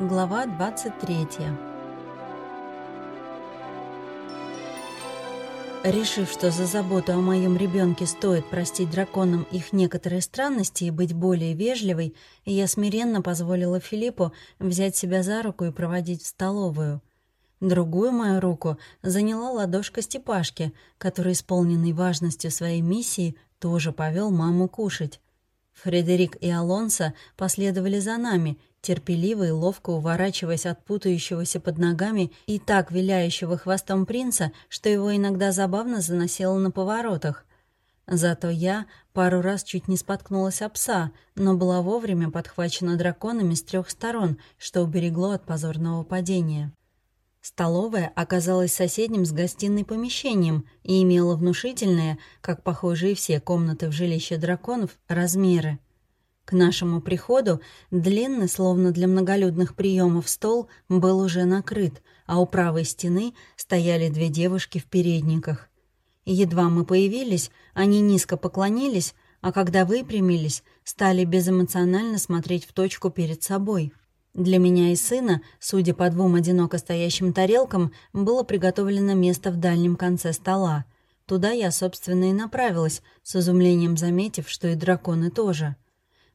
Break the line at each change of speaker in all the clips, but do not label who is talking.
Глава 23 Решив, что за заботу о моем ребенке стоит простить драконам их некоторые странности и быть более вежливой, я смиренно позволила Филиппу взять себя за руку и проводить в столовую. Другую мою руку заняла ладошка Степашки, который, исполненный важностью своей миссии, тоже повел маму кушать. Фредерик и Алонсо последовали за нами, терпеливо и ловко уворачиваясь от путающегося под ногами и так виляющего хвостом принца, что его иногда забавно заносило на поворотах. Зато я пару раз чуть не споткнулась о пса, но была вовремя подхвачена драконами с трех сторон, что уберегло от позорного падения. Столовая оказалась соседним с гостиной помещением и имела внушительные, как похоже и все комнаты в жилище драконов, размеры. К нашему приходу длинный, словно для многолюдных приемов, стол был уже накрыт, а у правой стены стояли две девушки в передниках. Едва мы появились, они низко поклонились, а когда выпрямились, стали безэмоционально смотреть в точку перед собой — для меня и сына, судя по двум одиноко стоящим тарелкам, было приготовлено место в дальнем конце стола. Туда я, собственно, и направилась, с изумлением заметив, что и драконы тоже.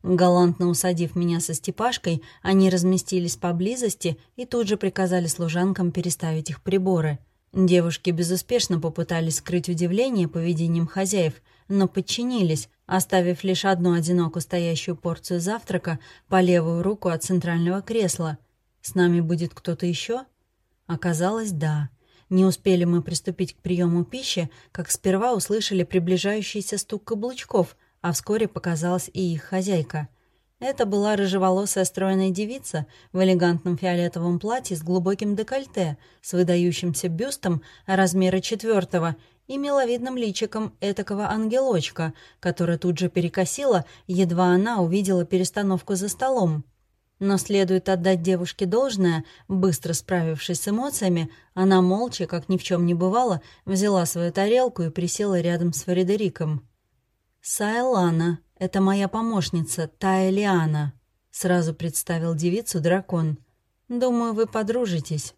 Галантно усадив меня со Степашкой, они разместились поблизости и тут же приказали служанкам переставить их приборы. Девушки безуспешно попытались скрыть удивление поведением хозяев, но подчинились, оставив лишь одну одиноко стоящую порцию завтрака по левую руку от центрального кресла. «С нами будет кто-то еще?» Оказалось, да. Не успели мы приступить к приему пищи, как сперва услышали приближающийся стук каблучков, а вскоре показалась и их хозяйка. Это была рыжеволосая стройная девица в элегантном фиолетовом платье с глубоким декольте, с выдающимся бюстом размера четвертого и миловидным личиком этакого ангелочка, которая тут же перекосила, едва она увидела перестановку за столом. Но следует отдать девушке должное, быстро справившись с эмоциями, она молча, как ни в чем не бывало, взяла свою тарелку и присела рядом с Фредериком. «Сайлана, это моя помощница, Тая Лиана», — сразу представил девицу дракон. «Думаю, вы подружитесь».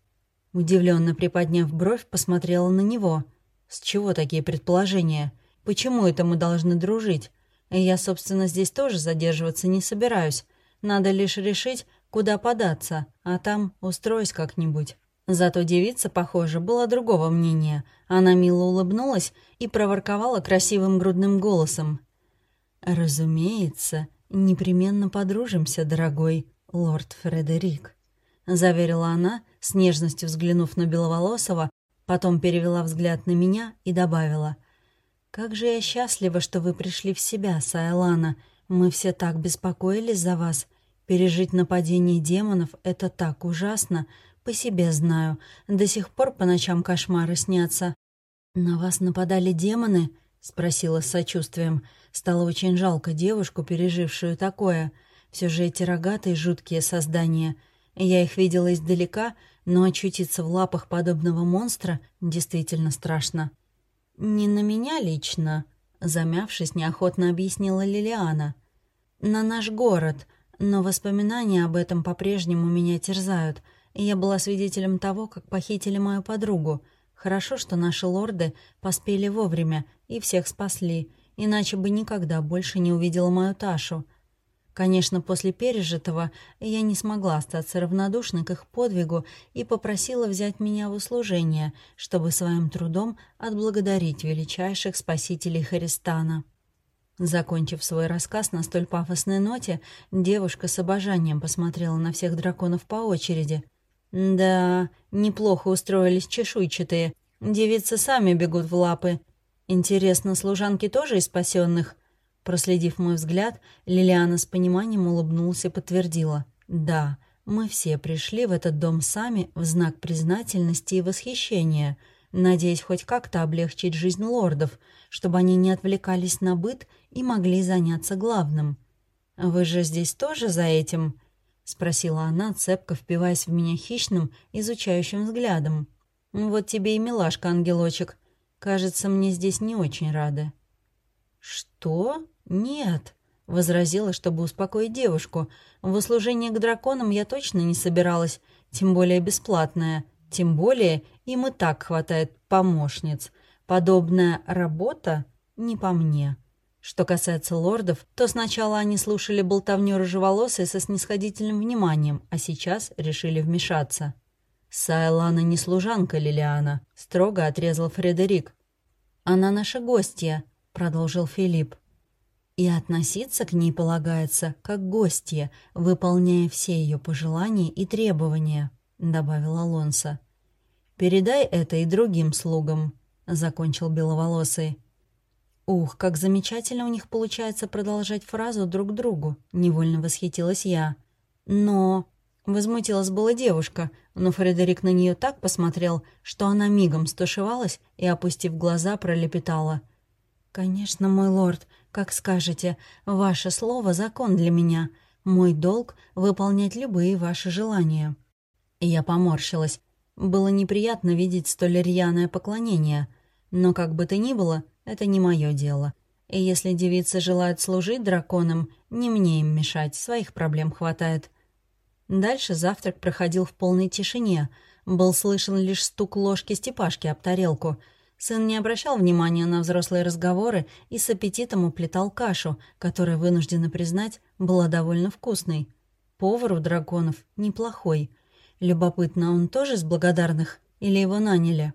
Удивленно приподняв бровь, посмотрела на него — с чего такие предположения? Почему это мы должны дружить? Я, собственно, здесь тоже задерживаться не собираюсь. Надо лишь решить, куда податься, а там устроюсь как-нибудь. Зато девица, похоже, была другого мнения. Она мило улыбнулась и проворковала красивым грудным голосом. «Разумеется, непременно подружимся, дорогой лорд Фредерик», — заверила она, с нежностью взглянув на Беловолосова Потом перевела взгляд на меня и добавила. «Как же я счастлива, что вы пришли в себя, Сайлана. Мы все так беспокоились за вас. Пережить нападение демонов — это так ужасно. По себе знаю. До сих пор по ночам кошмары снятся». «На вас нападали демоны?» — спросила с сочувствием. Стало очень жалко девушку, пережившую такое. Все же эти рогатые жуткие создания. Я их видела издалека — но очутиться в лапах подобного монстра действительно страшно. «Не на меня лично», — замявшись, неохотно объяснила Лилиана. «На наш город, но воспоминания об этом по-прежнему меня терзают, я была свидетелем того, как похитили мою подругу. Хорошо, что наши лорды поспели вовремя и всех спасли, иначе бы никогда больше не увидела мою Ташу». Конечно, после пережитого я не смогла остаться равнодушной к их подвигу и попросила взять меня в услужение, чтобы своим трудом отблагодарить величайших спасителей Харистана. Закончив свой рассказ на столь пафосной ноте, девушка с обожанием посмотрела на всех драконов по очереди. «Да, неплохо устроились чешуйчатые. Девицы сами бегут в лапы. Интересно, служанки тоже из спасенных?» Проследив мой взгляд, Лилиана с пониманием улыбнулась и подтвердила. «Да, мы все пришли в этот дом сами в знак признательности и восхищения, надеясь хоть как-то облегчить жизнь лордов, чтобы они не отвлекались на быт и могли заняться главным. Вы же здесь тоже за этим?» — спросила она, цепко впиваясь в меня хищным, изучающим взглядом. «Вот тебе и милашка, ангелочек. Кажется, мне здесь не очень рады». «Что?» «Нет», Возразила, чтобы успокоить девушку. В услужение к драконам я точно не собиралась, тем более бесплатная. Тем более им и так хватает помощниц. Подобная работа не по мне. Что касается лордов, то сначала они слушали болтовню рыжеволосой со снисходительным вниманием, а сейчас решили вмешаться. «Сайлана не служанка Лилиана», — строго отрезал Фредерик. «Она наша гостья», — продолжил Филипп. «И относиться к ней полагается как гостья, выполняя все ее пожелания и требования», — добавил Алонсо. «Передай это и другим слугам», — закончил Беловолосый. «Ух, как замечательно у них получается продолжать фразу друг другу», — невольно восхитилась я. «Но...» — возмутилась была девушка, но Фредерик на нее так посмотрел, что она мигом стушевалась и, опустив глаза, пролепетала. «Конечно, мой лорд, как скажете, ваше слово — закон для меня. Мой долг — выполнять любые ваши желания». Я поморщилась. Было неприятно видеть столь рьяное поклонение, но как бы то ни было — это не мое дело. И если девицы желают служить драконам, не мне им мешать, своих проблем хватает. Дальше завтрак проходил в полной тишине. Был слышен лишь стук ложки степашки об тарелку. Сын не обращал внимания на взрослые разговоры и с аппетитом уплетал кашу, которая, вынуждена признать, была довольно вкусной. Повар у драконов неплохой. Любопытно, он тоже с благодарных или его наняли?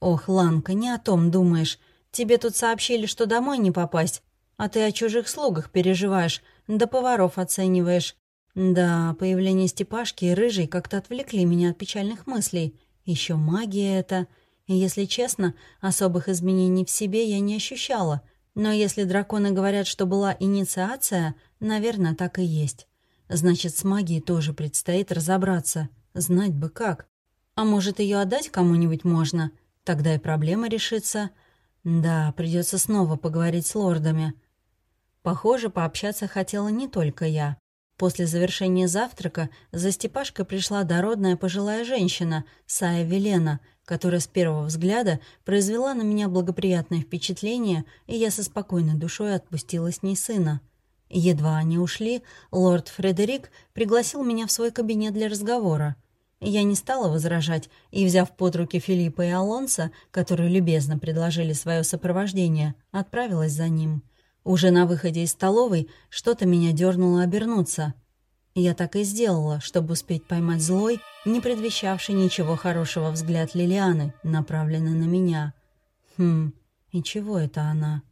«Ох, Ланка, не о том думаешь. Тебе тут сообщили, что домой не попасть, а ты о чужих слугах переживаешь, да поваров оцениваешь. Да, появление Степашки и Рыжей как-то отвлекли меня от печальных мыслей. Еще магия это. Если честно, особых изменений в себе я не ощущала. Но если драконы говорят, что была инициация, наверное, так и есть. Значит, с магией тоже предстоит разобраться. Знать бы как. А может, ее отдать кому-нибудь можно? Тогда и проблема решится. Да, придется снова поговорить с лордами. Похоже, пообщаться хотела не только я. После завершения завтрака за Степашкой пришла дородная пожилая женщина, Сая Велена, которая с первого взгляда произвела на меня благоприятное впечатление, и я со спокойной душой отпустила с ней сына. Едва они ушли, лорд Фредерик пригласил меня в свой кабинет для разговора — я не стала возражать и, взяв под руки Филиппа и Алонса, которые любезно предложили свое сопровождение, отправилась за ним. Уже на выходе из столовой что-то меня дернуло обернуться. Я так и сделала, чтобы успеть поймать злой, не предвещавший ничего хорошего взгляд Лилианы, направленный на меня. Хм, и чего это она?»